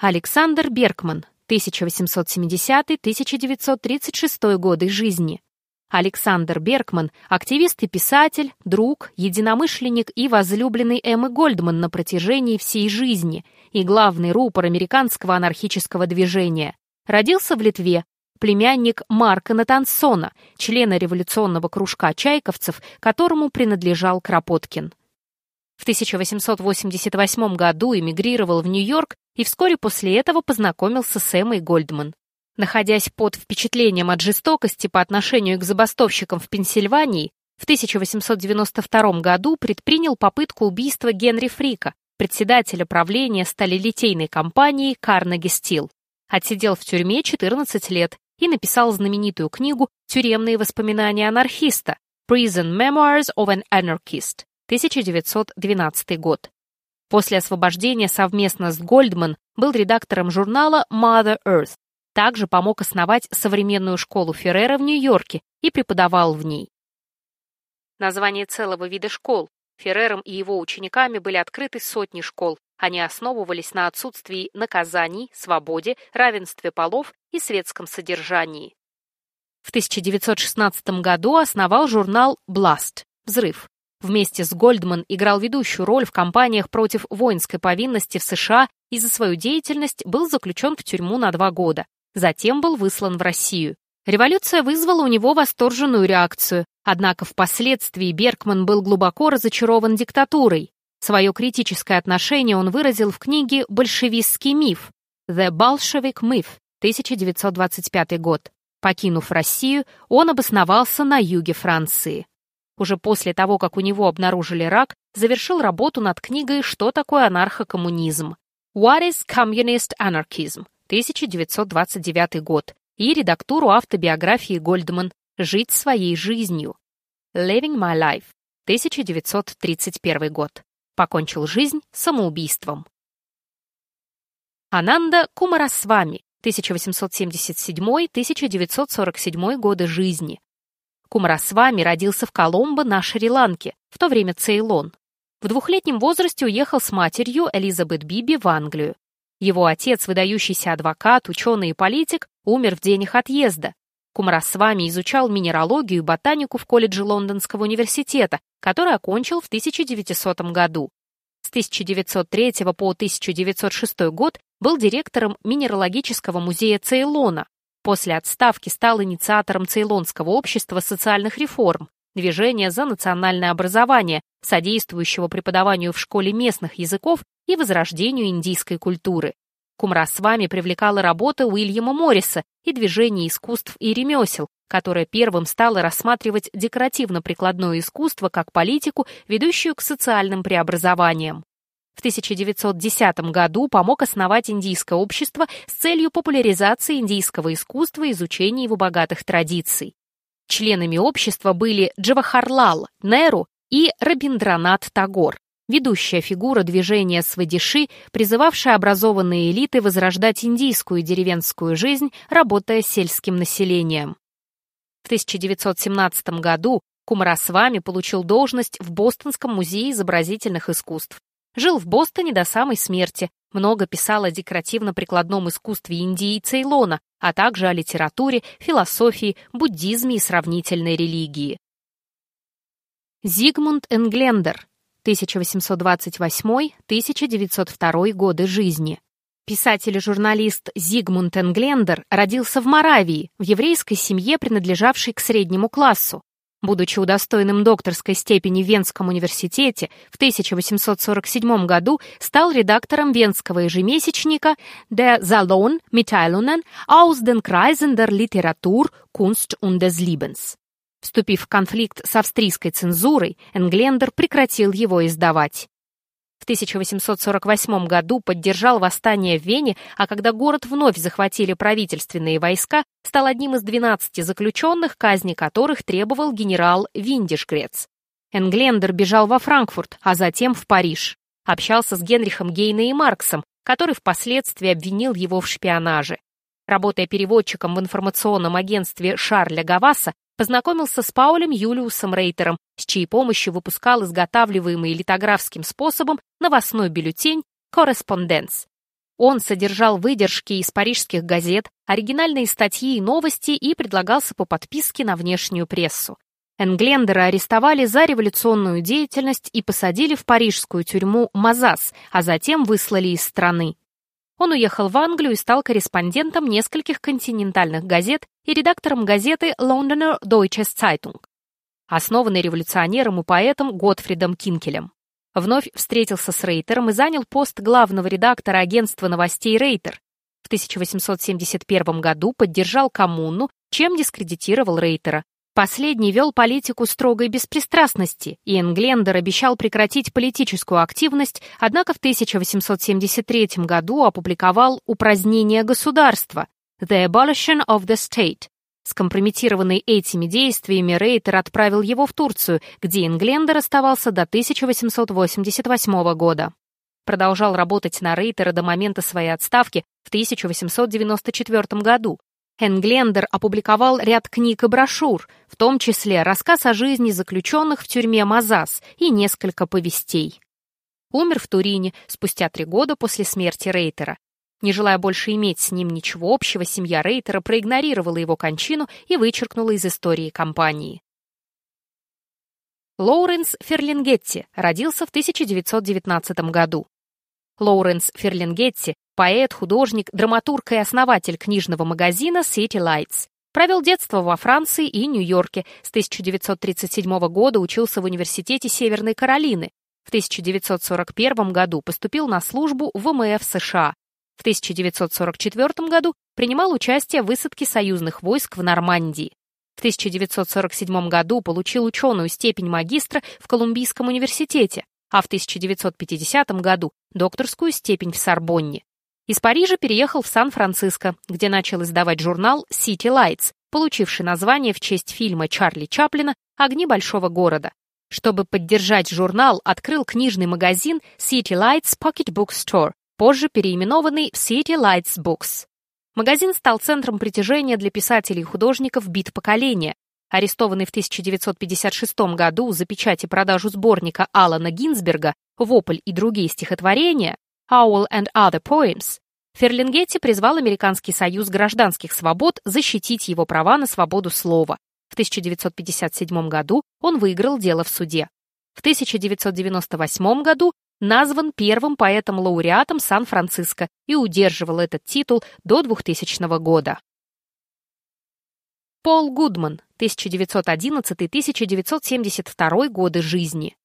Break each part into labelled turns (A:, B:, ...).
A: Александр Беркман, 1870-1936 годы жизни. Александр Беркман – активист и писатель, друг, единомышленник и возлюбленный Эммы Гольдман на протяжении всей жизни и главный рупор американского анархического движения. Родился в Литве, племянник Марка Натансона, члена революционного кружка чайковцев, которому принадлежал Кропоткин. В 1888 году эмигрировал в Нью-Йорк и вскоре после этого познакомился с Эммой Гольдман. Находясь под впечатлением от жестокости по отношению к забастовщикам в Пенсильвании, в 1892 году предпринял попытку убийства Генри Фрика, председателя правления сталелитейной компании Carnegie Steel. Отсидел в тюрьме 14 лет и написал знаменитую книгу «Тюремные воспоминания анархиста» Prison Memoirs of an Anarchist, 1912 год. После освобождения совместно с Гольдман был редактором журнала Mother Earth, также помог основать современную школу Феррера в Нью-Йорке и преподавал в ней. Название целого вида школ. Феррером и его учениками были открыты сотни школ. Они основывались на отсутствии наказаний, свободе, равенстве полов и светском содержании. В 1916 году основал журнал «Blast» — «Взрыв». Вместе с Гольдман играл ведущую роль в кампаниях против воинской повинности в США и за свою деятельность был заключен в тюрьму на два года. Затем был выслан в Россию. Революция вызвала у него восторженную реакцию, однако впоследствии Беркман был глубоко разочарован диктатурой. Свое критическое отношение он выразил в книге «Большевистский миф» «The Bolshevik Myth» 1925 год. Покинув Россию, он обосновался на юге Франции. Уже после того, как у него обнаружили рак, завершил работу над книгой «Что такое анархокоммунизм?» «What is Communist Anarchism?» 1929 год, и редактуру автобиографии Гольдман «Жить своей жизнью» «Living My Life» 1931 год. Покончил жизнь самоубийством. Ананда Кумарасвами 1877-1947 годы жизни. Кумарасвами родился в Коломбо на Шри-Ланке, в то время Цейлон. В двухлетнем возрасте уехал с матерью Элизабет Биби в Англию. Его отец, выдающийся адвокат, ученый и политик, умер в день их отъезда. Кумарасвами изучал минералогию и ботанику в колледже Лондонского университета, который окончил в 1900 году. С 1903 по 1906 год был директором Минералогического музея Цейлона. После отставки стал инициатором Цейлонского общества социальных реформ, движения за национальное образование, содействующего преподаванию в школе местных языков и возрождению индийской культуры. Кумрасвами привлекала работа Уильяма Морриса и движение искусств и ремесел, которое первым стало рассматривать декоративно-прикладное искусство как политику, ведущую к социальным преобразованиям. В 1910 году помог основать индийское общество с целью популяризации индийского искусства и изучения его богатых традиций. Членами общества были Джавахарлал Неру и Рабиндранат Тагор ведущая фигура движения свадиши, призывавшая образованные элиты возрождать индийскую деревенскую жизнь, работая с сельским населением. В 1917 году Кумарасвами получил должность в Бостонском музее изобразительных искусств. Жил в Бостоне до самой смерти, много писал о декоративно-прикладном искусстве Индии и Цейлона, а также о литературе, философии, буддизме и сравнительной религии. Зигмунд Энглендер, 1828-1902 годы жизни. Писатель и журналист Зигмунд Энглендер родился в Моравии, в еврейской семье, принадлежавшей к среднему классу. Будучи удостоенным докторской степени в Венском университете, в 1847 году стал редактором венского ежемесячника Der Salon Mitteilungen aus den Kreisen der Literatur, Kunst und des Lebens. Вступив в конфликт с австрийской цензурой, Энглендер прекратил его издавать. В 1848 году поддержал восстание в Вене, а когда город вновь захватили правительственные войска, стал одним из 12 заключенных, казни которых требовал генерал Виндишгрец. Энглендер бежал во Франкфурт, а затем в Париж. Общался с Генрихом Гейне и Марксом, который впоследствии обвинил его в шпионаже. Работая переводчиком в информационном агентстве Шарля Гаваса, познакомился с Паулем Юлиусом Рейтером, с чьей помощью выпускал изготавливаемый литографским способом новостной бюллетень «Корреспонденс». Он содержал выдержки из парижских газет, оригинальные статьи и новости и предлагался по подписке на внешнюю прессу. Энглендера арестовали за революционную деятельность и посадили в парижскую тюрьму Мазас, а затем выслали из страны. Он уехал в Англию и стал корреспондентом нескольких континентальных газет и редактором газеты Londoner Deutsche Zeitung, основанной революционером и поэтом Готфридом Кинкелем. Вновь встретился с Рейтером и занял пост главного редактора агентства новостей Рейтер. В 1871 году поддержал коммуну, чем дискредитировал Рейтера. Последний вел политику строгой беспристрастности, и Энглендер обещал прекратить политическую активность, однако в 1873 году опубликовал «Упразднение государства» «The Abolition of the State». Скомпрометированный этими действиями, Рейтер отправил его в Турцию, где Энглендер оставался до 1888 года. Продолжал работать на Рейтера до момента своей отставки в 1894 году, Энглендер опубликовал ряд книг и брошюр, в том числе рассказ о жизни заключенных в тюрьме Мазас и несколько повестей. Умер в Турине спустя три года после смерти Рейтера. Не желая больше иметь с ним ничего общего, семья Рейтера проигнорировала его кончину и вычеркнула из истории компании. Лоуренс Ферлингетти родился в 1919 году. Лоуренс Ферлингетти Поэт, художник, драматург и основатель книжного магазина City Lights. Провел детство во Франции и Нью-Йорке. С 1937 года учился в Университете Северной Каролины. В 1941 году поступил на службу в ВМФ США. В 1944 году принимал участие в высадке союзных войск в Нормандии. В 1947 году получил ученую степень магистра в Колумбийском университете, а в 1950 году докторскую степень в Сорбонне. Из Парижа переехал в Сан-Франциско, где начал издавать журнал City Lights, получивший название в честь фильма Чарли Чаплина «Огни большого города». Чтобы поддержать журнал, открыл книжный магазин City Lights Pocket Book Store, позже переименованный в City Lights Books. Магазин стал центром притяжения для писателей и художников бит поколения. Арестованный в 1956 году за печать и продажу сборника Алана Гинзберга «Вопль и другие стихотворения», Owl and Other Poems, Ферлингетти призвал Американский союз гражданских свобод защитить его права на свободу слова. В 1957 году он выиграл дело в суде. В 1998 году назван первым поэтом-лауреатом Сан-Франциско и удерживал этот титул до 2000 года. Пол Гудман, 1911-1972 годы жизни.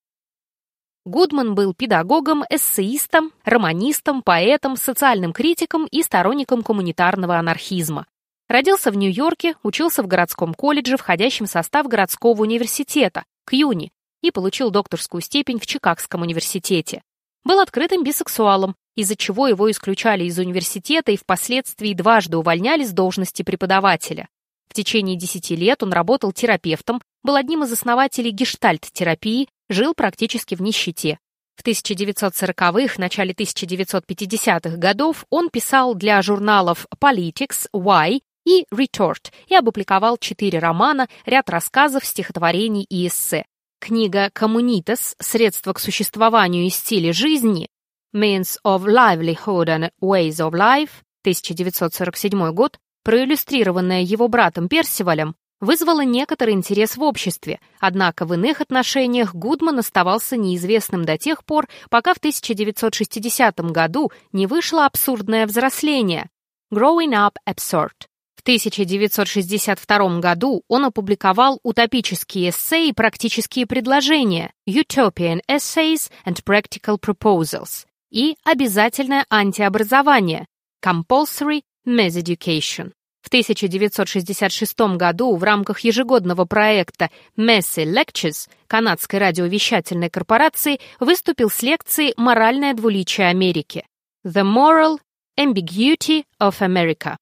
A: Гудман был педагогом, эссеистом, романистом, поэтом, социальным критиком и сторонником коммунитарного анархизма. Родился в Нью-Йорке, учился в городском колледже, входящем в состав городского университета, Кьюни, и получил докторскую степень в Чикагском университете. Был открытым бисексуалом, из-за чего его исключали из университета и впоследствии дважды увольняли с должности преподавателя. В течение десяти лет он работал терапевтом, был одним из основателей гештальт-терапии жил практически в нищете. В 1940-х, начале 1950-х годов он писал для журналов Politics, Why и Retort и опубликовал четыре романа, ряд рассказов, стихотворений и эссе. Книга «Коммунитас. Средства к существованию и стиле жизни» Means of Livelihood and Ways of Life 1947 год, проиллюстрированная его братом Персивалем, вызвало некоторый интерес в обществе, однако в иных отношениях Гудман оставался неизвестным до тех пор, пока в 1960 году не вышло абсурдное взросление «Growing Up Absurd». В 1962 году он опубликовал утопические эссе и практические предложения «Utopian Essays and Practical Proposals» и «Обязательное антиобразование» «Compulsory Mass Education». В 1966 году в рамках ежегодного проекта Messy Lectures канадской радиовещательной корпорации выступил с лекцией «Моральное двуличие Америки» «The Moral Ambiguity of America».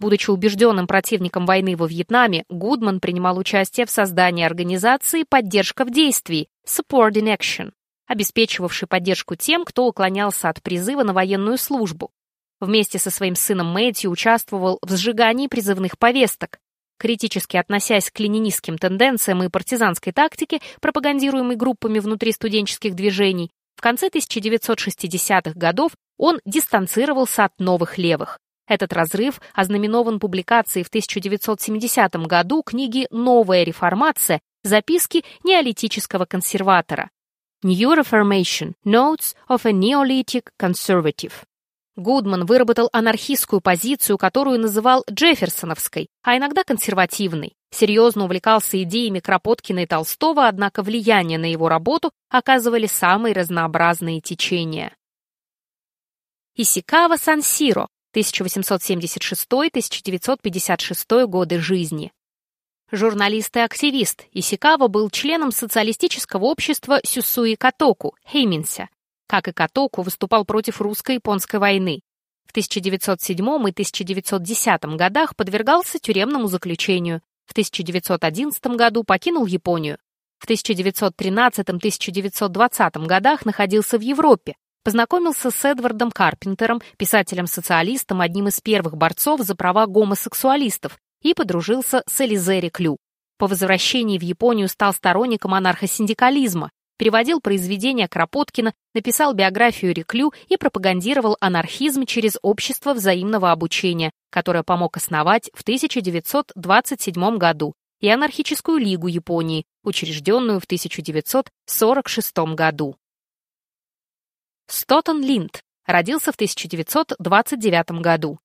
A: Будучи убежденным противником войны во Вьетнаме, Гудман принимал участие в создании организации «Поддержка в действии» Support in Action, обеспечивавшей поддержку тем, кто уклонялся от призыва на военную службу. Вместе со своим сыном Мэтью участвовал в сжигании призывных повесток. Критически относясь к ленинистским тенденциям и партизанской тактике, пропагандируемой группами внутри студенческих движений, В конце 1960-х годов он дистанцировался от новых левых. Этот разрыв ознаменован публикацией в 1970 году книги «Новая реформация. Записки неолитического консерватора». New Reformation. Notes of a Neolithic Conservative. Гудман выработал анархистскую позицию, которую называл Джефферсоновской, а иногда консервативной. Серьезно увлекался идеями Кропоткина и Толстого, однако влияние на его работу оказывали самые разнообразные течения. Исикава Сансиро, 1876-1956 годы жизни. Журналист и активист, Исикава был членом социалистического общества Сюсуи Катоку, Хейминся. Как и Катоку, выступал против русско-японской войны. В 1907 и 1910 годах подвергался тюремному заключению. В 1911 году покинул Японию. В 1913-1920 годах находился в Европе, Познакомился с Эдвардом Карпентером, писателем-социалистом, одним из первых борцов за права гомосексуалистов, и подружился с Элизери Клю. По возвращении в Японию стал сторонником анархосиндикализма, переводил произведения Кропоткина, написал биографию Реклю и пропагандировал анархизм через общество взаимного обучения, которое помог основать в 1927 году, и анархическую лигу Японии, учрежденную в 1946 году. Стотон Линд родился в 1929 году.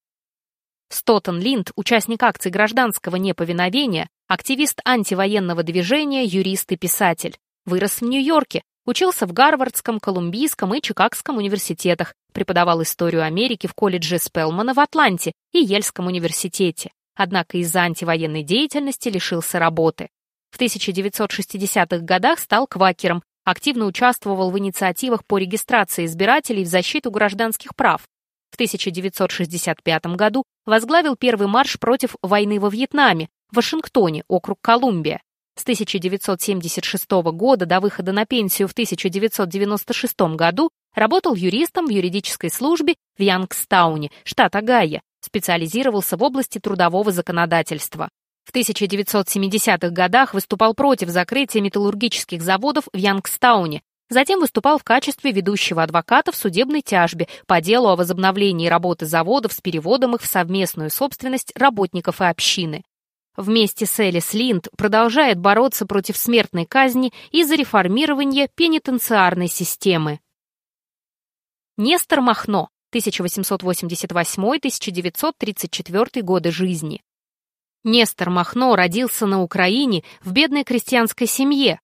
A: Стотон Линд – участник акций гражданского неповиновения, активист антивоенного движения, юрист и писатель. Вырос в Нью-Йорке, учился в Гарвардском, Колумбийском и Чикагском университетах, преподавал историю Америки в колледже Спелмана в Атланте и Ельском университете. Однако из-за антивоенной деятельности лишился работы. В 1960-х годах стал квакером, активно участвовал в инициативах по регистрации избирателей в защиту гражданских прав. В 1965 году возглавил первый марш против войны во Вьетнаме в Вашингтоне, округ Колумбия. С 1976 года до выхода на пенсию в 1996 году работал юристом в юридической службе в Янгстауне, штат Огайо, специализировался в области трудового законодательства. В 1970-х годах выступал против закрытия металлургических заводов в Янгстауне, затем выступал в качестве ведущего адвоката в судебной тяжбе по делу о возобновлении работы заводов с переводом их в совместную собственность работников и общины. Вместе с Элис Линд продолжает бороться против смертной казни и за реформирование пенитенциарной системы. Нестор Махно, 1888-1934 годы жизни. Нестор Махно родился на Украине в бедной крестьянской семье.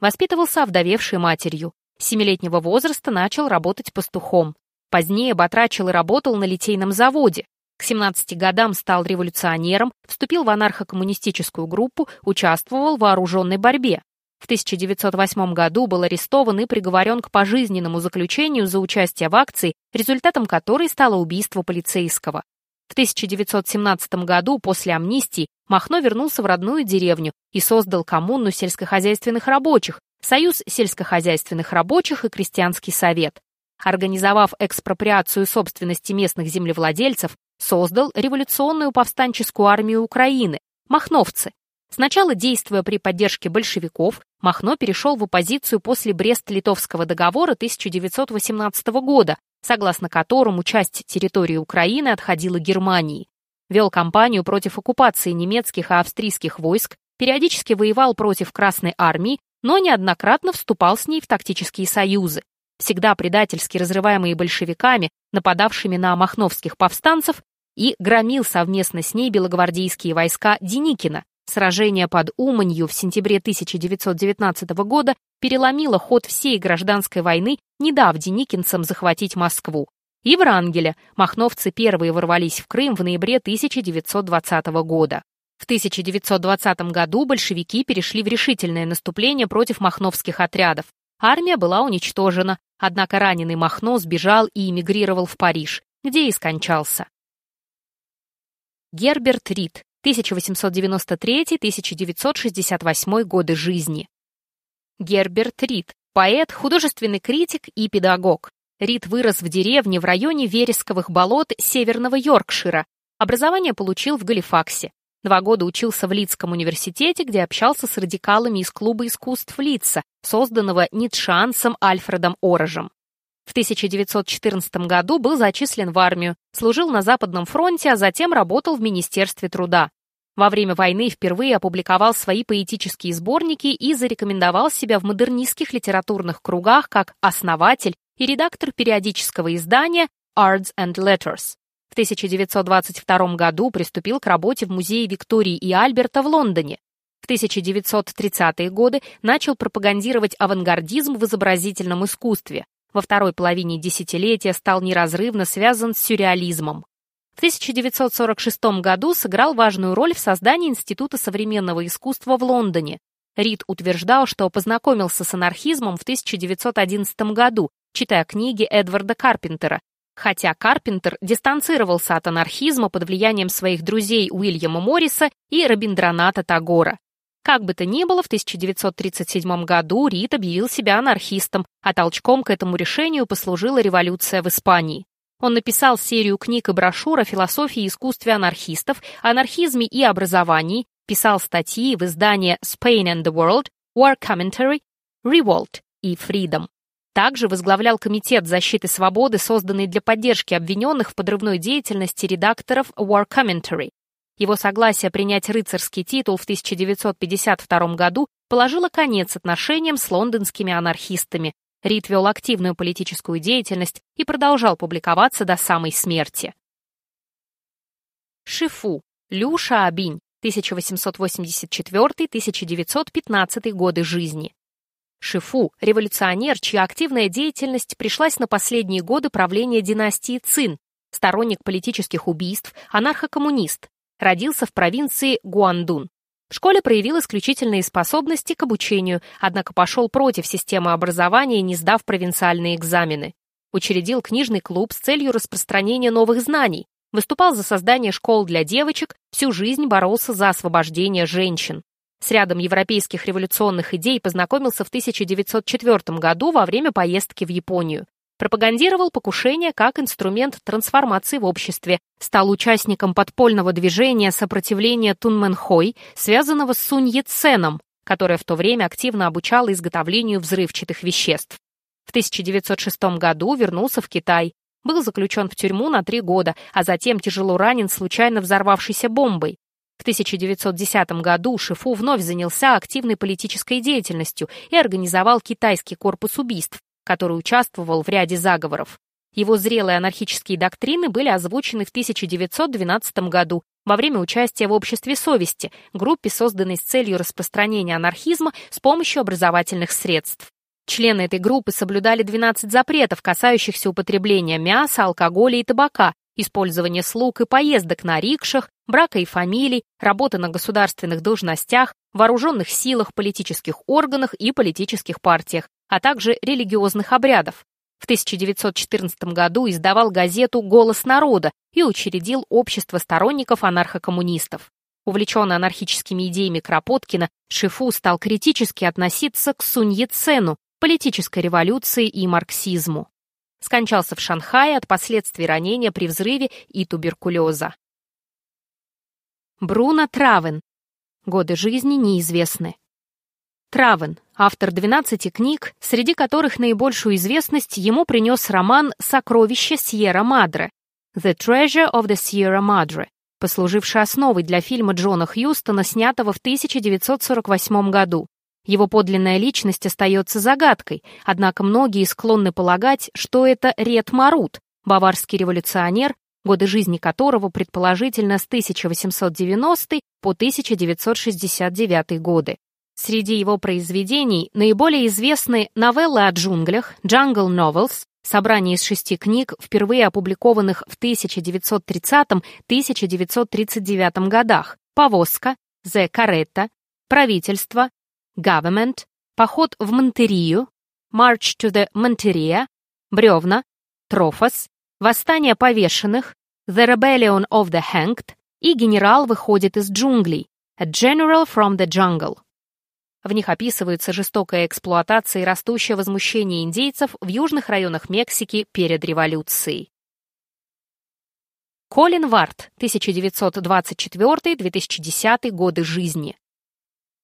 A: Воспитывался овдовевшей матерью. С семилетнего возраста начал работать пастухом. Позднее батрачил и работал на литейном заводе. К 17 годам стал революционером, вступил в анархо-коммунистическую группу, участвовал в вооруженной борьбе. В 1908 году был арестован и приговорен к пожизненному заключению за участие в акции, результатом которой стало убийство полицейского. В 1917 году, после амнистии, Махно вернулся в родную деревню и создал коммуну сельскохозяйственных рабочих, Союз сельскохозяйственных рабочих и Крестьянский совет. Организовав экспроприацию собственности местных землевладельцев, создал революционную повстанческую армию Украины – махновцы. Сначала действуя при поддержке большевиков, Махно перешел в оппозицию после Брест-Литовского договора 1918 года, согласно которому часть территории Украины отходила Германии. Вел кампанию против оккупации немецких и австрийских войск, периодически воевал против Красной армии, но неоднократно вступал с ней в тактические союзы. Всегда предательски разрываемые большевиками, нападавшими на махновских повстанцев, и громил совместно с ней белогвардейские войска Деникина, Сражение под Уманью в сентябре 1919 года переломило ход всей гражданской войны, не дав деникинцам захватить Москву. И в Рангеле махновцы первые ворвались в Крым в ноябре 1920 года. В 1920 году большевики перешли в решительное наступление против махновских отрядов. Армия была уничтожена, однако раненый Махно сбежал и эмигрировал в Париж, где и скончался. Герберт Рид, 1893-1968 годы жизни. Герберт Рид, поэт, художественный критик и педагог. Рид вырос в деревне в районе Вересковых болот Северного Йоркшира. Образование получил в Галифаксе. Два года учился в Лидском университете, где общался с радикалами из клуба искусств Лидса, созданного ницшанцем Альфредом Орожем. В 1914 году был зачислен в армию, служил на Западном фронте, а затем работал в Министерстве труда. Во время войны впервые опубликовал свои поэтические сборники и зарекомендовал себя в модернистских литературных кругах как основатель и редактор периодического издания Arts and Letters. В 1922 году приступил к работе в Музее Виктории и Альберта в Лондоне. В 1930-е годы начал пропагандировать авангардизм в изобразительном искусстве. Во второй половине десятилетия стал неразрывно связан с сюрреализмом. В 1946 году сыграл важную роль в создании Института современного искусства в Лондоне. Рид утверждал, что познакомился с анархизмом в 1911 году, читая книги Эдварда Карпентера, хотя Карпентер дистанцировался от анархизма под влиянием своих друзей Уильяма Морриса и Рабиндраната Тагора. Как бы то ни было, в 1937 году Рид объявил себя анархистом, а толчком к этому решению послужила революция в Испании. Он написал серию книг и брошюр о философии и искусстве анархистов, анархизме и образовании, писал статьи в издания Spain and the World, War Commentary, Revolt и Freedom. Также возглавлял Комитет защиты свободы, созданный для поддержки обвиненных в подрывной деятельности редакторов War Commentary. Его согласие принять рыцарский титул в 1952 году положило конец отношениям с лондонскими анархистами. Рид вел активную политическую деятельность и продолжал публиковаться до самой смерти. Шифу, Люша Абинь, 1884-1915 годы жизни. Шифу – революционер, чья активная деятельность пришлась на последние годы правления династии Цин, сторонник политических убийств, анархокоммунист, родился в провинции Гуандун. В школе проявил исключительные способности к обучению, однако пошел против системы образования, не сдав провинциальные экзамены. Учредил книжный клуб с целью распространения новых знаний, выступал за создание школ для девочек, всю жизнь боролся за освобождение женщин. С рядом европейских революционных идей познакомился в 1904 году во время поездки в Японию. Пропагандировал покушение как инструмент трансформации в обществе, стал участником подпольного движения сопротивления Тунмэнхой, связанного с Сунь Яценом, которое в то время активно обучало изготовлению взрывчатых веществ. В 1906 году вернулся в Китай, был заключен в тюрьму на три года, а затем тяжело ранен случайно взорвавшейся бомбой. В 1910 году Шифу вновь занялся активной политической деятельностью и организовал китайский корпус убийств, который участвовал в ряде заговоров. Его зрелые анархические доктрины были озвучены в 1912 году во время участия в Обществе совести, группе, созданной с целью распространения анархизма с помощью образовательных средств. Члены этой группы соблюдали 12 запретов, касающихся употребления мяса, алкоголя и табака, использования слуг и поездок на рикшах, брака и фамилий, работы на государственных должностях, вооруженных силах, политических органах и политических партиях, а также религиозных обрядов. В 1914 году издавал газету «Голос народа» и учредил общество сторонников анархокоммунистов. Увлеченный анархическими идеями Кропоткина, Шифу стал критически относиться к Сунь Яцену, политической революции и марксизму. Скончался в Шанхае от последствий ранения при взрыве и туберкулеза. Бруно Травен. Годы жизни неизвестны. Травен, автор 12 книг, среди которых наибольшую известность ему принес роман «Сокровище Сьерра-Мадре» «The Treasure of the Sierra Madre», послуживший основой для фильма Джона Хьюстона, снятого в 1948 году. Его подлинная личность остается загадкой, однако многие склонны полагать, что это Ред Марут, баварский революционер, годы жизни которого предположительно с 1890 по 1969 годы. Среди его произведений наиболее известны новеллы о джунглях «Jungle Novels», собрание из шести книг, впервые опубликованных в 1930-1939 годах, «Повозка», «The Caretta», «Правительство», «Government», «Поход в Монтерию», «March to the Monteria», «Бревна», «Трофос», Восстание повешенных, The Rebellion of the Hanged и Генерал выходит из джунглей, A General from the Jungle. В них описывается жестокая эксплуатация и растущее возмущение индейцев в южных районах Мексики перед революцией. Колин Варт, 1924-2010 годы жизни.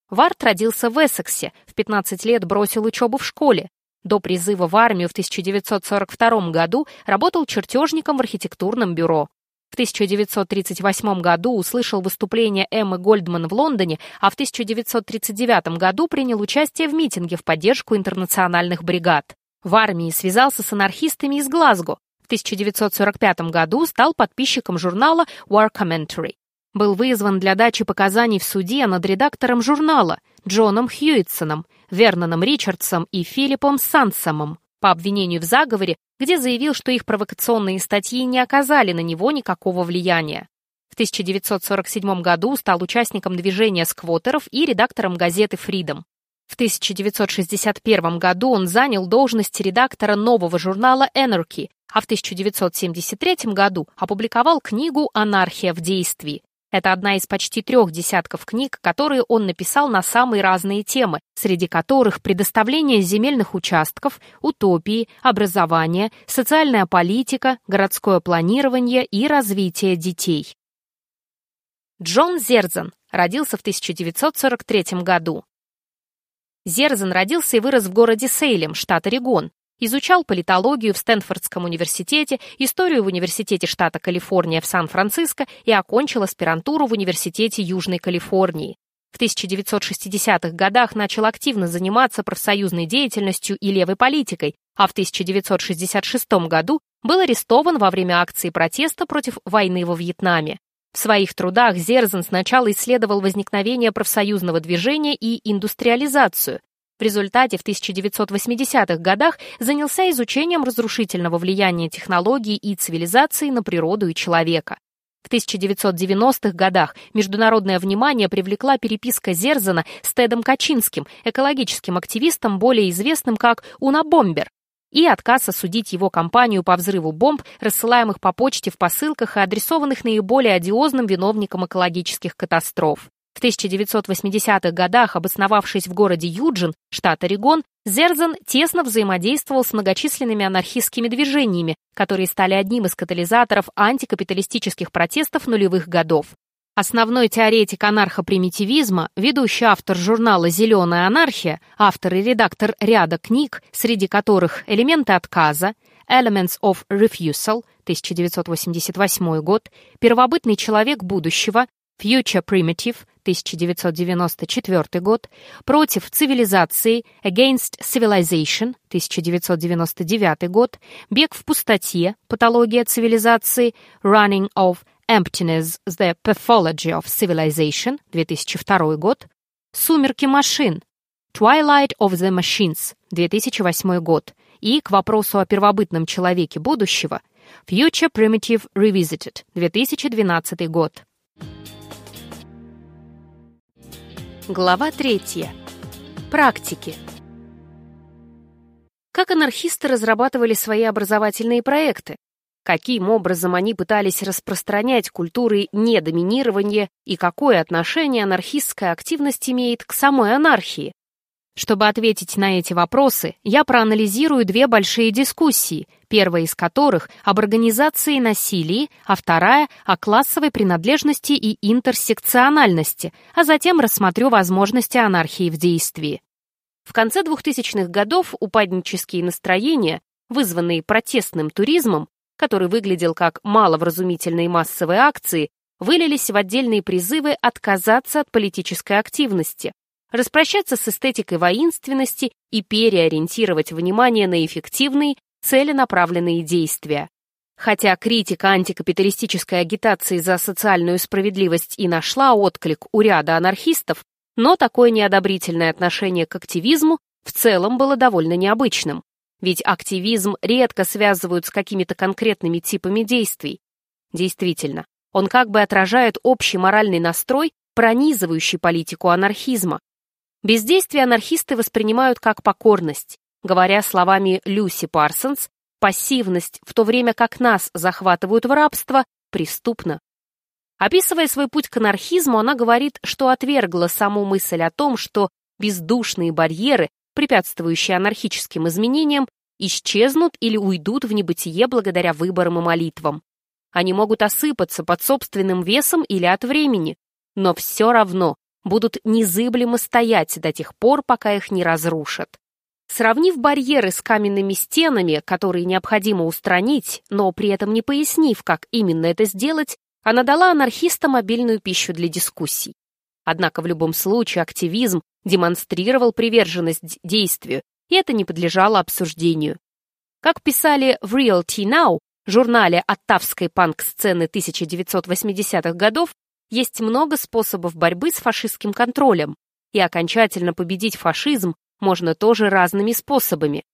A: Варт родился в Эссексе, в 15 лет бросил учебу в школе. До призыва в армию в 1942 году работал чертежником в архитектурном бюро. В 1938 году услышал выступление Эммы Гольдман в Лондоне, а в 1939 году принял участие в митинге в поддержку интернациональных бригад. В армии связался с анархистами из Глазго. В 1945 году стал подписчиком журнала War Commentary. Был вызван для дачи показаний в суде над редактором журнала Джоном Хьюитсоном, Верноном Ричардсом и Филиппом Сансомом по обвинению в заговоре, где заявил, что их провокационные статьи не оказали на него никакого влияния. В 1947 году стал участником движения сквотеров и редактором газеты «Фридом». В 1961 году он занял должность редактора нового журнала Anarchy, а в 1973 году опубликовал книгу «Анархия в действии», это одна из почти трех десятков книг, которые он написал на самые разные темы, среди которых предоставление земельных участков, утопии, образование, социальная политика, городское планирование и развитие детей. Джон Зерзен родился в 1943 году. Зерзен родился и вырос в городе Сейлем, штат Орегон, Изучал политологию в Стэнфордском университете, историю в Университете штата Калифорния в Сан-Франциско и окончил аспирантуру в Университете Южной Калифорнии. В 1960-х годах начал активно заниматься профсоюзной деятельностью и левой политикой, а в 1966 году был арестован во время акции протеста против войны во Вьетнаме. В своих трудах Зерзен сначала исследовал возникновение профсоюзного движения и индустриализацию, в результате в 1980-х годах занялся изучением разрушительного влияния технологий и цивилизации на природу и человека. В 1990-х годах международное внимание привлекла переписка Зерзана с Тедом Качинским, экологическим активистом, более известным как Унабомбер, и отказ осудить его кампанию по взрыву бомб, рассылаемых по почте в посылках и адресованных наиболее одиозным виновникам экологических катастроф. В 1980-х годах, обосновавшись в городе Юджин, штат Орегон, Зерзен тесно взаимодействовал с многочисленными анархистскими движениями, которые стали одним из катализаторов антикапиталистических протестов нулевых годов. Основной теоретик анархопримитивизма, ведущий автор журнала «Зеленая анархия», автор и редактор ряда книг, среди которых «Элементы отказа», «Elements of Refusal», 1988 год, «Первобытный человек будущего», Future Primitive, 1994 год, против цивилизации, Against Civilization, 1999 год, Бег в пустоте, Патология цивилизации, Running of Emptiness, The Pathology of Civilization, 2002 год, Сумерки машин, Twilight of the Machines, 2008 год, и к вопросу о первобытном человеке будущего, Future Primitive Revisited, 2012 год. Глава третья. Практики. Как анархисты разрабатывали свои образовательные проекты? Каким образом они пытались распространять культуры недоминирования и какое отношение анархистская активность имеет к самой анархии? Чтобы ответить на эти вопросы, я проанализирую две большие дискуссии, первая из которых об организации насилия, а вторая о классовой принадлежности и интерсекциональности, а затем рассмотрю возможности анархии в действии. В конце 2000-х годов упаднические настроения, вызванные протестным туризмом, который выглядел как маловразумительные массовые акции, вылились в отдельные призывы отказаться от политической активности, распрощаться с эстетикой воинственности и переориентировать внимание на эффективные, целенаправленные действия. Хотя критика антикапиталистической агитации за социальную справедливость и нашла отклик у ряда анархистов, но такое неодобрительное отношение к активизму в целом было довольно необычным. Ведь активизм редко связывают с какими-то конкретными типами действий. Действительно, он как бы отражает общий моральный настрой, пронизывающий политику анархизма, Бездействие анархисты воспринимают как покорность. Говоря словами Люси Парсонс, пассивность, в то время как нас захватывают в рабство, преступна. Описывая свой путь к анархизму, она говорит, что отвергла саму мысль о том, что бездушные барьеры, препятствующие анархическим изменениям, исчезнут или уйдут в небытие благодаря выборам и молитвам. Они могут осыпаться под собственным весом или от времени, но все равно будут незыблемо стоять до тех пор, пока их не разрушат. Сравнив барьеры с каменными стенами, которые необходимо устранить, но при этом не пояснив, как именно это сделать, она дала анархистам обильную пищу для дискуссий. Однако в любом случае активизм демонстрировал приверженность действию, и это не подлежало обсуждению. Как писали в Realty Now, журнале оттавской панк-сцены 1980-х годов, есть много способов борьбы с фашистским контролем, и окончательно победить фашизм можно тоже разными способами.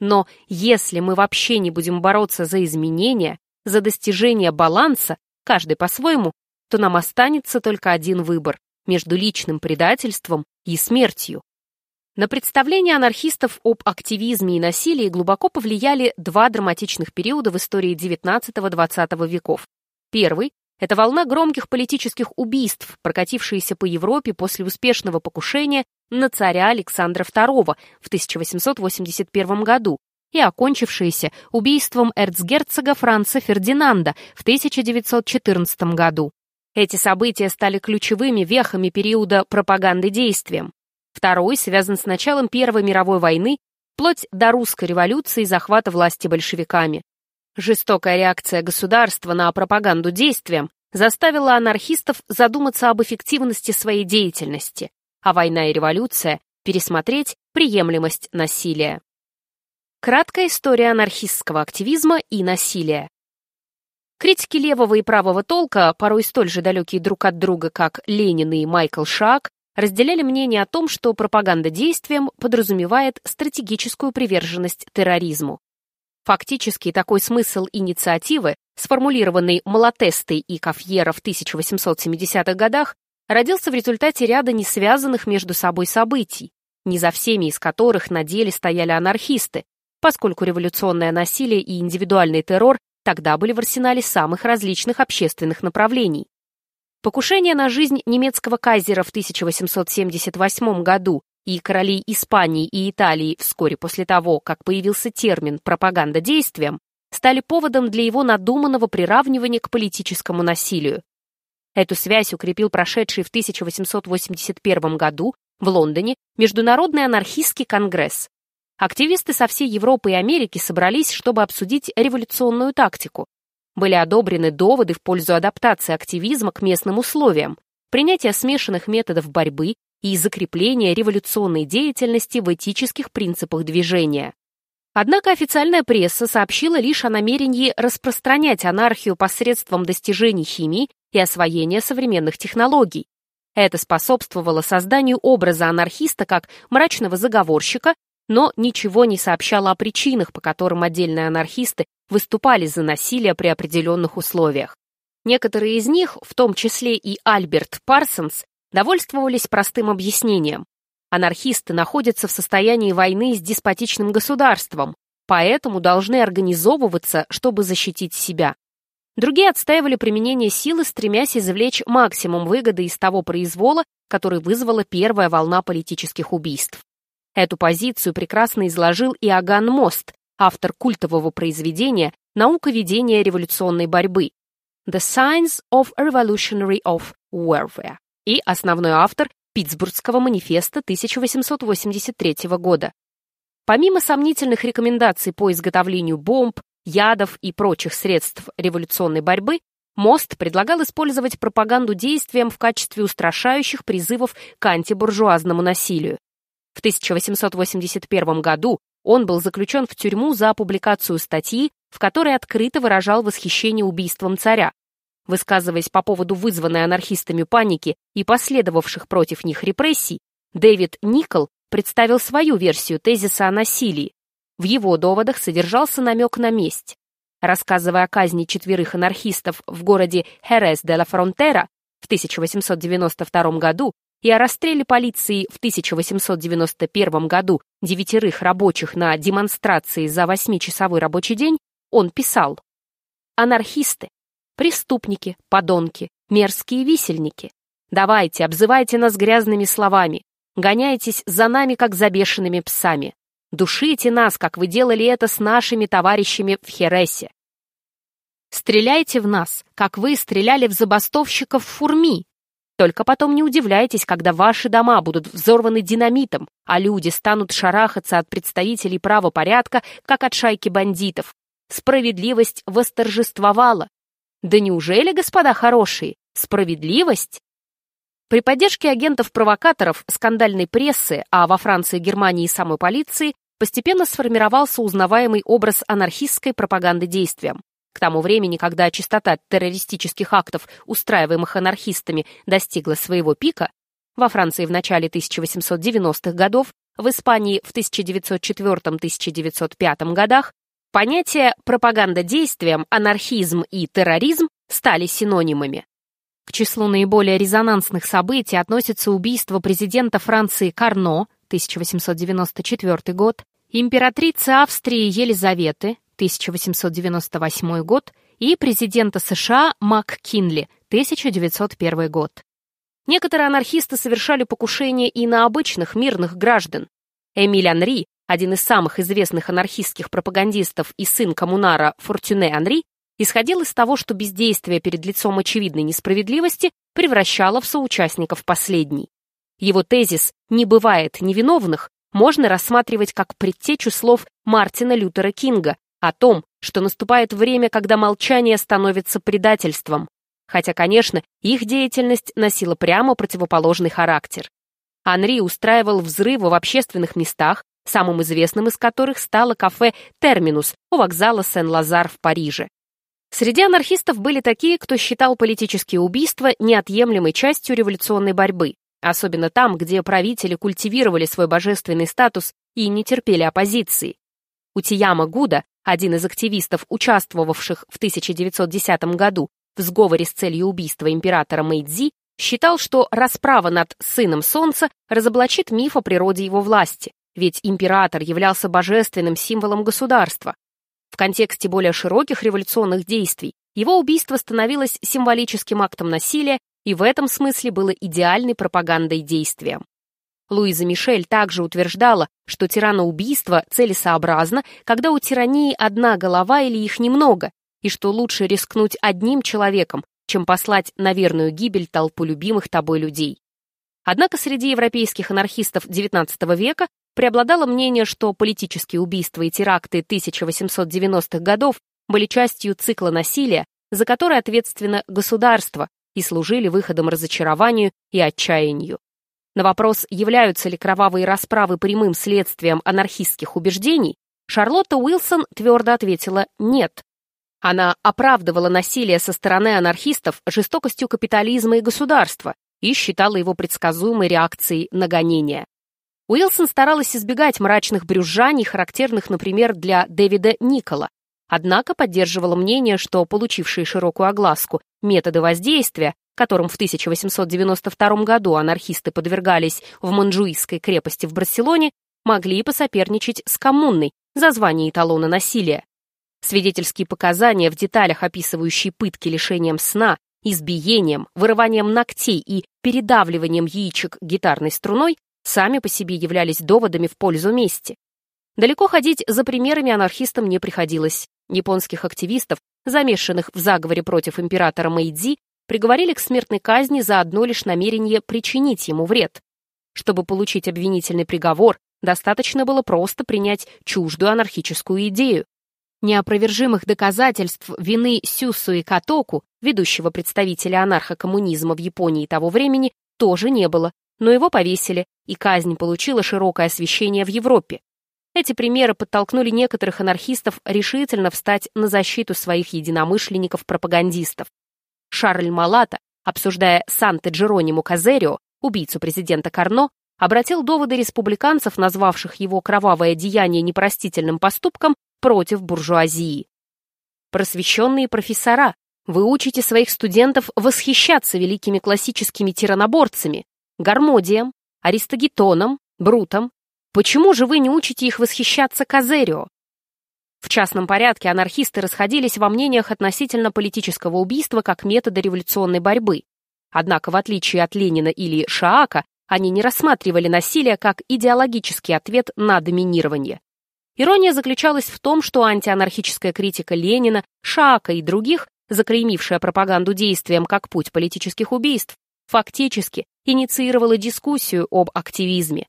A: Но если мы вообще не будем бороться за изменения, за достижение баланса, каждый по-своему, то нам останется только один выбор между личным предательством и смертью. На представление анархистов об активизме и насилии глубоко повлияли два драматичных периода в истории XIX-XX веков. Первый – это волна громких политических убийств, прокатившаяся по Европе после успешного покушения на царя Александра II в 1881 году и окончившаяся убийством эрцгерцога Франца Фердинанда в 1914 году. Эти события стали ключевыми вехами периода пропаганды действием. Второй связан с началом Первой мировой войны, вплоть до русской революции и захвата власти большевиками. Жестокая реакция государства на пропаганду действием заставила анархистов задуматься об эффективности своей деятельности, а война и революция пересмотреть приемлемость насилия. Краткая история анархистского активизма и насилия. Критики левого и правого толка, порой столь же далекие друг от друга, как Ленин и Майкл Шак, разделяли мнение о том, что пропаганда действием подразумевает стратегическую приверженность терроризму. Фактически такой смысл инициативы, сформулированный Малатестой и Кафьера в 1870-х годах, родился в результате ряда несвязанных между собой событий, не за всеми из которых на деле стояли анархисты, поскольку революционное насилие и индивидуальный террор тогда были в арсенале самых различных общественных направлений. Покушение на жизнь немецкого кайзера в 1878 году и королей Испании и Италии вскоре после того, как появился термин «пропаганда действием», стали поводом для его надуманного приравнивания к политическому насилию. Эту связь укрепил прошедший в 1881 году в Лондоне Международный анархистский конгресс, Активисты со всей Европы и Америки собрались, чтобы обсудить революционную тактику. Были одобрены доводы в пользу адаптации активизма к местным условиям, принятия смешанных методов борьбы и закрепления революционной деятельности в этических принципах движения. Однако официальная пресса сообщила лишь о намерении распространять анархию посредством достижений химии и освоения современных технологий. Это способствовало созданию образа анархиста как мрачного заговорщика, но ничего не сообщало о причинах, по которым отдельные анархисты выступали за насилие при определенных условиях. Некоторые из них, в том числе и Альберт Парсонс, довольствовались простым объяснением. Анархисты находятся в состоянии войны с деспотичным государством, поэтому должны организовываться, чтобы защитить себя. Другие отстаивали применение силы, стремясь извлечь максимум выгоды из того произвола, который вызвала первая волна политических убийств. Эту позицию прекрасно изложил Иоганн Мост, автор культового произведения «Наука ведения революционной борьбы» «The Science of Revolutionary of Warfare» и основной автор Питтсбургского манифеста 1883 года. Помимо сомнительных рекомендаций по изготовлению бомб, ядов и прочих средств революционной борьбы, Мост предлагал использовать пропаганду действием в качестве устрашающих призывов к антибуржуазному насилию. В 1881 году он был заключен в тюрьму за публикацию статьи, в которой открыто выражал восхищение убийством царя. Высказываясь по поводу вызванной анархистами паники и последовавших против них репрессий, Дэвид Никол представил свою версию тезиса о насилии. В его доводах содержался намек на месть. Рассказывая о казни четверых анархистов в городе Херес де ла Фронтера в 1892 году, и о расстреле полиции в 1891 году девятерых рабочих на демонстрации за восьмичасовой рабочий день, он писал «Анархисты, преступники, подонки, мерзкие висельники, давайте, обзывайте нас грязными словами, гоняйтесь за нами, как за бешеными псами, душите нас, как вы делали это с нашими товарищами в Хересе». Стреляйте в нас, как вы стреляли в забастовщиков в Фурми. Только потом не удивляйтесь, когда ваши дома будут взорваны динамитом, а люди станут шарахаться от представителей правопорядка, как от шайки бандитов. Справедливость восторжествовала. Да неужели, господа хорошие, справедливость? При поддержке агентов-провокаторов, скандальной прессы, а во Франции, Германии и самой полиции, постепенно сформировался узнаваемый образ анархистской пропаганды действиям. К тому времени, когда частота террористических актов, устраиваемых анархистами, достигла своего пика, во Франции в начале 1890-х годов, в Испании в 1904-1905 годах, понятия пропаганда действиям, анархизм и терроризм стали синонимами. К числу наиболее резонансных событий относятся убийство президента Франции Карно, 1894 год, императрицы Австрии Елизаветы, 1898 год, и президента США МакКинли, 1901 год. Некоторые анархисты совершали покушения и на обычных мирных граждан. Эмиль Анри, один из самых известных анархистских пропагандистов и сын коммунара Фортюне Анри, исходил из того, что бездействие перед лицом очевидной несправедливости превращало в соучастников последней. Его тезис «не бывает невиновных» можно рассматривать как предтечу слов Мартина Лютера Кинга о том, что наступает время, когда молчание становится предательством. Хотя, конечно, их деятельность носила прямо противоположный характер. Анри устраивал взрывы в общественных местах, самым известным из которых стало кафе «Терминус» у вокзала Сен-Лазар в Париже. Среди анархистов были такие, кто считал политические убийства неотъемлемой частью революционной борьбы, особенно там, где правители культивировали свой божественный статус и не терпели оппозиции. Утияма Гуда, один из активистов, участвовавших в 1910 году в сговоре с целью убийства императора Мэйдзи, считал, что расправа над сыном солнца разоблачит миф о природе его власти, ведь император являлся божественным символом государства, в контексте более широких революционных действий его убийство становилось символическим актом насилия и в этом смысле было идеальной пропагандой действием. Луиза Мишель также утверждала, что тираноубийство целесообразно, когда у тирании одна голова или их немного, и что лучше рискнуть одним человеком, чем послать на верную гибель толпу любимых тобой людей. Однако среди европейских анархистов XIX века преобладало мнение, что политические убийства и теракты 1890-х годов были частью цикла насилия, за который ответственно государство и служили выходом разочарованию и отчаянию. На вопрос, являются ли кровавые расправы прямым следствием анархистских убеждений, Шарлотта Уилсон твердо ответила «нет». Она оправдывала насилие со стороны анархистов жестокостью капитализма и государства и считала его предсказуемой реакцией на гонения. Уилсон старалась избегать мрачных брюзжаний, характерных, например, для Дэвида Никола, однако поддерживала мнение, что получившие широкую огласку методы воздействия, которым в 1892 году анархисты подвергались в Манжуйской крепости в Барселоне, могли посоперничать с коммунной за звание эталона насилия. Свидетельские показания в деталях, описывающие пытки лишением сна, избиением, вырыванием ногтей и передавливанием яичек гитарной струной, сами по себе являлись доводами в пользу мести. Далеко ходить за примерами анархистам не приходилось. Японских активистов, замешанных в заговоре против императора Мэйдзи, приговорили к смертной казни за одно лишь намерение причинить ему вред. Чтобы получить обвинительный приговор, достаточно было просто принять чуждую анархическую идею. Неопровержимых доказательств вины Сюсу и Катоку, ведущего представителя анархокоммунизма в Японии того времени, тоже не было, но его повесили, и казнь получила широкое освещение в Европе. Эти примеры подтолкнули некоторых анархистов решительно встать на защиту своих единомышленников-пропагандистов. Шарль Малата, обсуждая Санте-Джеронимо Казерио, убийцу президента Карно, обратил доводы республиканцев, назвавших его кровавое деяние непростительным поступком, против буржуазии. Просвещенные профессора, вы учите своих студентов восхищаться великими классическими тираноборцами, Гармодием, Аристогетоном, Брутом. Почему же вы не учите их восхищаться Казерио? В частном порядке анархисты расходились во мнениях относительно политического убийства как метода революционной борьбы. Однако, в отличие от Ленина или Шаака, они не рассматривали насилие как идеологический ответ на доминирование. Ирония заключалась в том, что антианархическая критика Ленина, Шака и других, заклеймившая пропаганду действием как путь политических убийств, фактически инициировала дискуссию об активизме.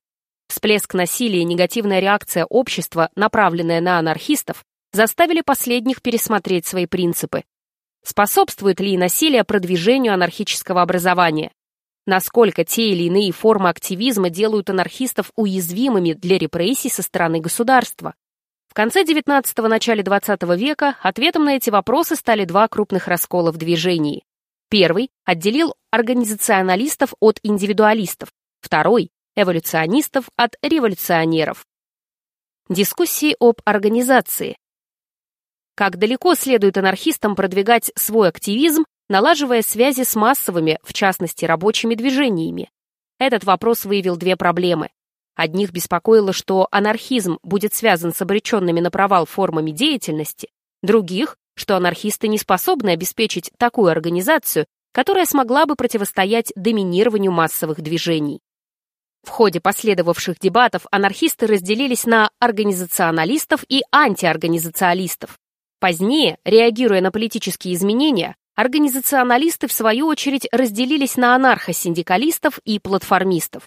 A: Всплеск насилия и негативная реакция общества, направленная на анархистов, заставили последних пересмотреть свои принципы. Способствует ли насилие продвижению анархического образования? Насколько те или иные формы активизма делают анархистов уязвимыми для репрессий со стороны государства? В конце XIX – начале XX века ответом на эти вопросы стали два крупных раскола в движении. Первый отделил организационалистов от индивидуалистов, второй – эволюционистов от революционеров. Дискуссии об организации. Как далеко следует анархистам продвигать свой активизм, налаживая связи с массовыми, в частности, рабочими движениями? Этот вопрос выявил две проблемы. Одних беспокоило, что анархизм будет связан с обреченными на провал формами деятельности, других, что анархисты не способны обеспечить такую организацию, которая смогла бы противостоять доминированию массовых движений. В ходе последовавших дебатов анархисты разделились на организационалистов и антиорганизациалистов. Позднее, реагируя на политические изменения, организационалисты, в свою очередь, разделились на анархосиндикалистов и платформистов.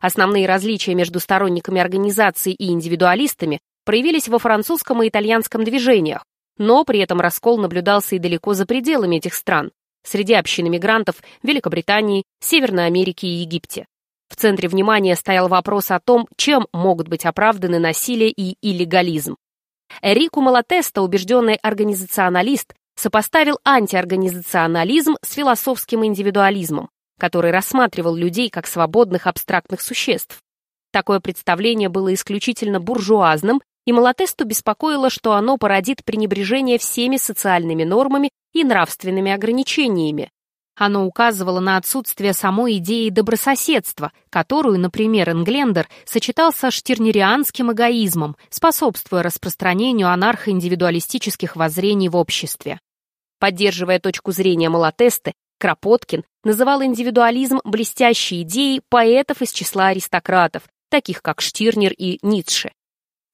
A: Основные различия между сторонниками организации и индивидуалистами проявились во французском и итальянском движениях, но при этом раскол наблюдался и далеко за пределами этих стран, среди общин мигрантов Великобритании, Северной Америки и Египте. В центре внимания стоял вопрос о том, чем могут быть оправданы насилие и иллегализм. Эрику Малатеста, убежденный организационалист, сопоставил антиорганизационализм с философским индивидуализмом, который рассматривал людей как свободных абстрактных существ. Такое представление было исключительно буржуазным, и Малатесту беспокоило, что оно породит пренебрежение всеми социальными нормами и нравственными ограничениями, оно указывало на отсутствие самой идеи добрососедства, которую, например, Энглендер сочетал со штернерианским эгоизмом, способствуя распространению анархоиндивидуалистических воззрений в обществе. Поддерживая точку зрения Малатесты, Кропоткин называл индивидуализм блестящей идеей поэтов из числа аристократов, таких как Штирнер и Ницше.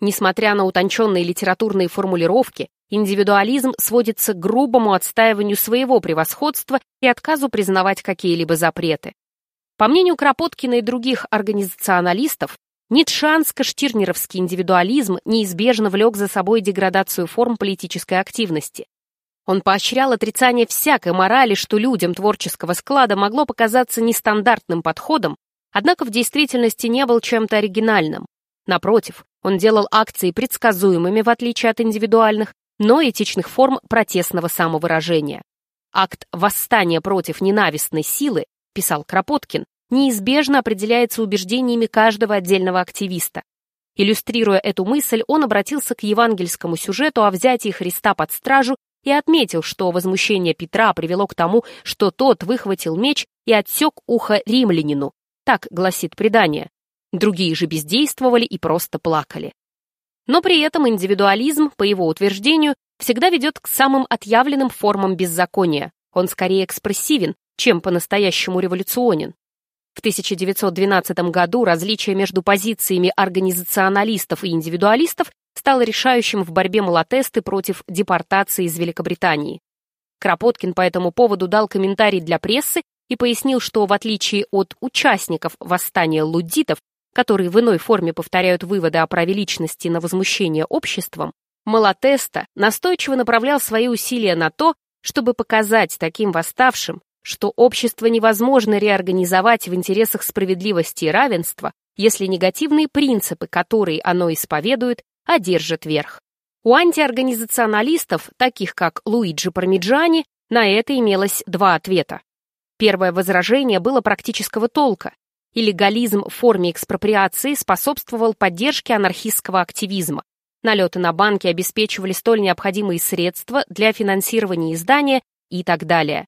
A: Несмотря на утонченные литературные формулировки, Индивидуализм сводится к грубому отстаиванию своего превосходства и отказу признавать какие-либо запреты. По мнению Кропоткина и других организационалистов, ницшанско-штирнеровский индивидуализм неизбежно влек за собой деградацию форм политической активности. Он поощрял отрицание всякой морали, что людям творческого склада могло показаться нестандартным подходом, однако в действительности не был чем-то оригинальным. Напротив, он делал акции предсказуемыми, в отличие от индивидуальных, но этичных форм протестного самовыражения. Акт восстания против ненавистной силы, писал Кропоткин, неизбежно определяется убеждениями каждого отдельного активиста. Иллюстрируя эту мысль, он обратился к евангельскому сюжету о взятии Христа под стражу и отметил, что возмущение Петра привело к тому, что тот выхватил меч и отсек ухо римлянину. Так гласит предание. Другие же бездействовали и просто плакали. Но при этом индивидуализм, по его утверждению, всегда ведет к самым отъявленным формам беззакония. Он скорее экспрессивен, чем по-настоящему революционен. В 1912 году различие между позициями организационалистов и индивидуалистов стало решающим в борьбе Малатесты против депортации из Великобритании. Кропоткин по этому поводу дал комментарий для прессы и пояснил, что в отличие от участников восстания луддитов, которые в иной форме повторяют выводы о праве личности на возмущение обществом, Малатеста настойчиво направлял свои усилия на то, чтобы показать таким восставшим, что общество невозможно реорганизовать в интересах справедливости и равенства, если негативные принципы, которые оно исповедует, одержат верх. У антиорганизационалистов, таких как Луиджи Пармиджани, на это имелось два ответа. Первое возражение было практического толка, и легализм в форме экспроприации способствовал поддержке анархистского активизма. Налеты на банки обеспечивали столь необходимые средства для финансирования издания и так далее.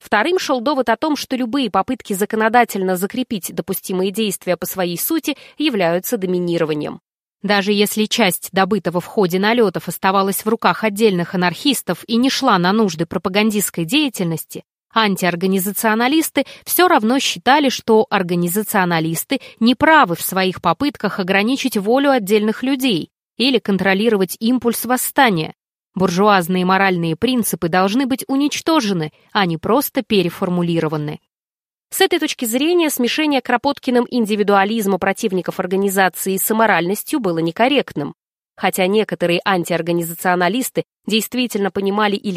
A: Вторым шел довод о том, что любые попытки законодательно закрепить допустимые действия по своей сути являются доминированием. Даже если часть добытого в ходе налетов оставалась в руках отдельных анархистов и не шла на нужды пропагандистской деятельности, Антиорганизационалисты все равно считали, что организационалисты не правы в своих попытках ограничить волю отдельных людей, или контролировать импульс восстания. Буржуазные моральные принципы должны быть уничтожены, а не просто переформулированы. С этой точки зрения смешение Кропоткиным индивидуализма противников организации с аморальностью было некорректным. Хотя некоторые антиорганизационалисты действительно понимали и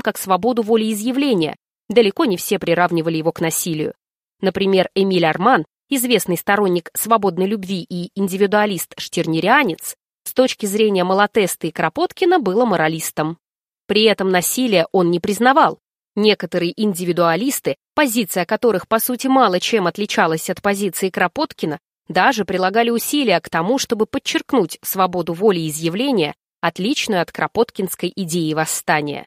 A: как свободу волеизъявления, далеко не все приравнивали его к насилию. Например, Эмиль Арман, известный сторонник свободной любви и индивидуалист-штернерианец, с точки зрения Малатеста и Кропоткина был моралистом. При этом насилие он не признавал. Некоторые индивидуалисты, позиция которых по сути мало чем отличалась от позиции Кропоткина, даже прилагали усилия к тому, чтобы подчеркнуть свободу воли и изъявления, отличную от кропоткинской идеи восстания.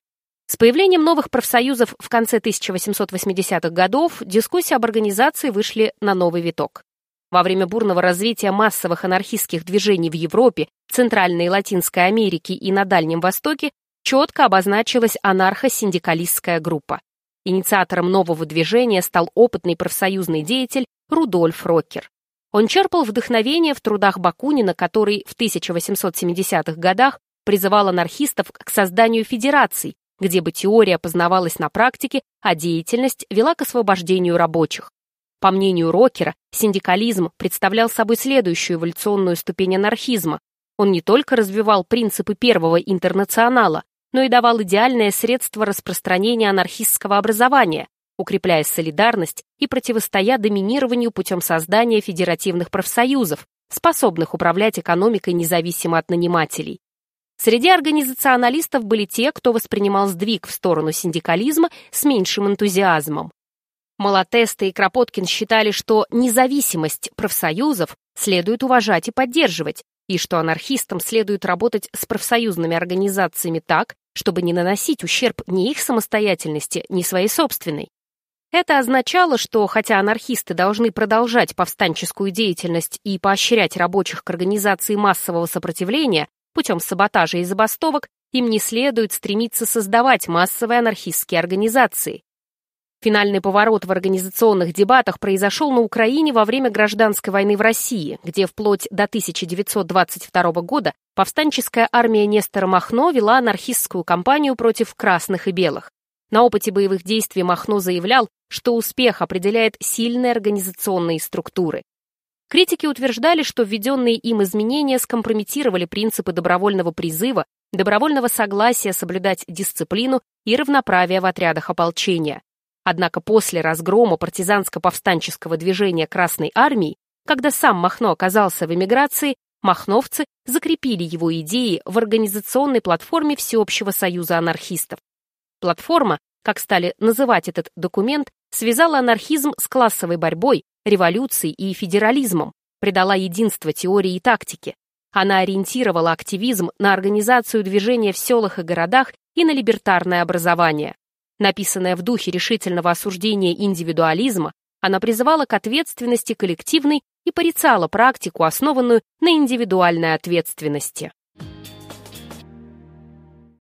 A: С появлением новых профсоюзов в конце 1880-х годов дискуссии об организации вышли на новый виток. Во время бурного развития массовых анархистских движений в Европе, Центральной и Латинской Америке и на Дальнем Востоке четко обозначилась анархо-синдикалистская группа. Инициатором нового движения стал опытный профсоюзный деятель Рудольф Рокер. Он черпал вдохновение в трудах Бакунина, который в 1870-х годах призывал анархистов к созданию федераций, где бы теория познавалась на практике, а деятельность вела к освобождению рабочих. По мнению Рокера, синдикализм представлял собой следующую эволюционную ступень анархизма. Он не только развивал принципы первого интернационала, но и давал идеальное средство распространения анархистского образования, укрепляя солидарность и противостоя доминированию путем создания федеративных профсоюзов, способных управлять экономикой независимо от нанимателей. Среди организационалистов были те, кто воспринимал сдвиг в сторону синдикализма с меньшим энтузиазмом. Малатеста и Кропоткин считали, что независимость профсоюзов следует уважать и поддерживать, и что анархистам следует работать с профсоюзными организациями так, чтобы не наносить ущерб ни их самостоятельности, ни своей собственной. Это означало, что хотя анархисты должны продолжать повстанческую деятельность и поощрять рабочих к организации массового сопротивления путем саботажа и забастовок, им не следует стремиться создавать массовые анархистские организации. Финальный поворот в организационных дебатах произошел на Украине во время гражданской войны в России, где вплоть до 1922 года повстанческая армия Нестора Махно вела анархистскую кампанию против красных и белых. На опыте боевых действий Махно заявлял, что успех определяет сильные организационные структуры. Критики утверждали, что введенные им изменения скомпрометировали принципы добровольного призыва, добровольного согласия соблюдать дисциплину и равноправие в отрядах ополчения. Однако после разгрома партизанско-повстанческого движения Красной Армии, когда сам Махно оказался в эмиграции, махновцы закрепили его идеи в организационной платформе Всеобщего союза анархистов. Платформа, как стали называть этот документ, связала анархизм с классовой борьбой, революцией и федерализмом, придала единство теории и тактики. Она ориентировала активизм на организацию движения в селах и городах и на либертарное образование. Написанная в духе решительного осуждения индивидуализма, она призывала к ответственности коллективной и порицала практику, основанную на индивидуальной ответственности.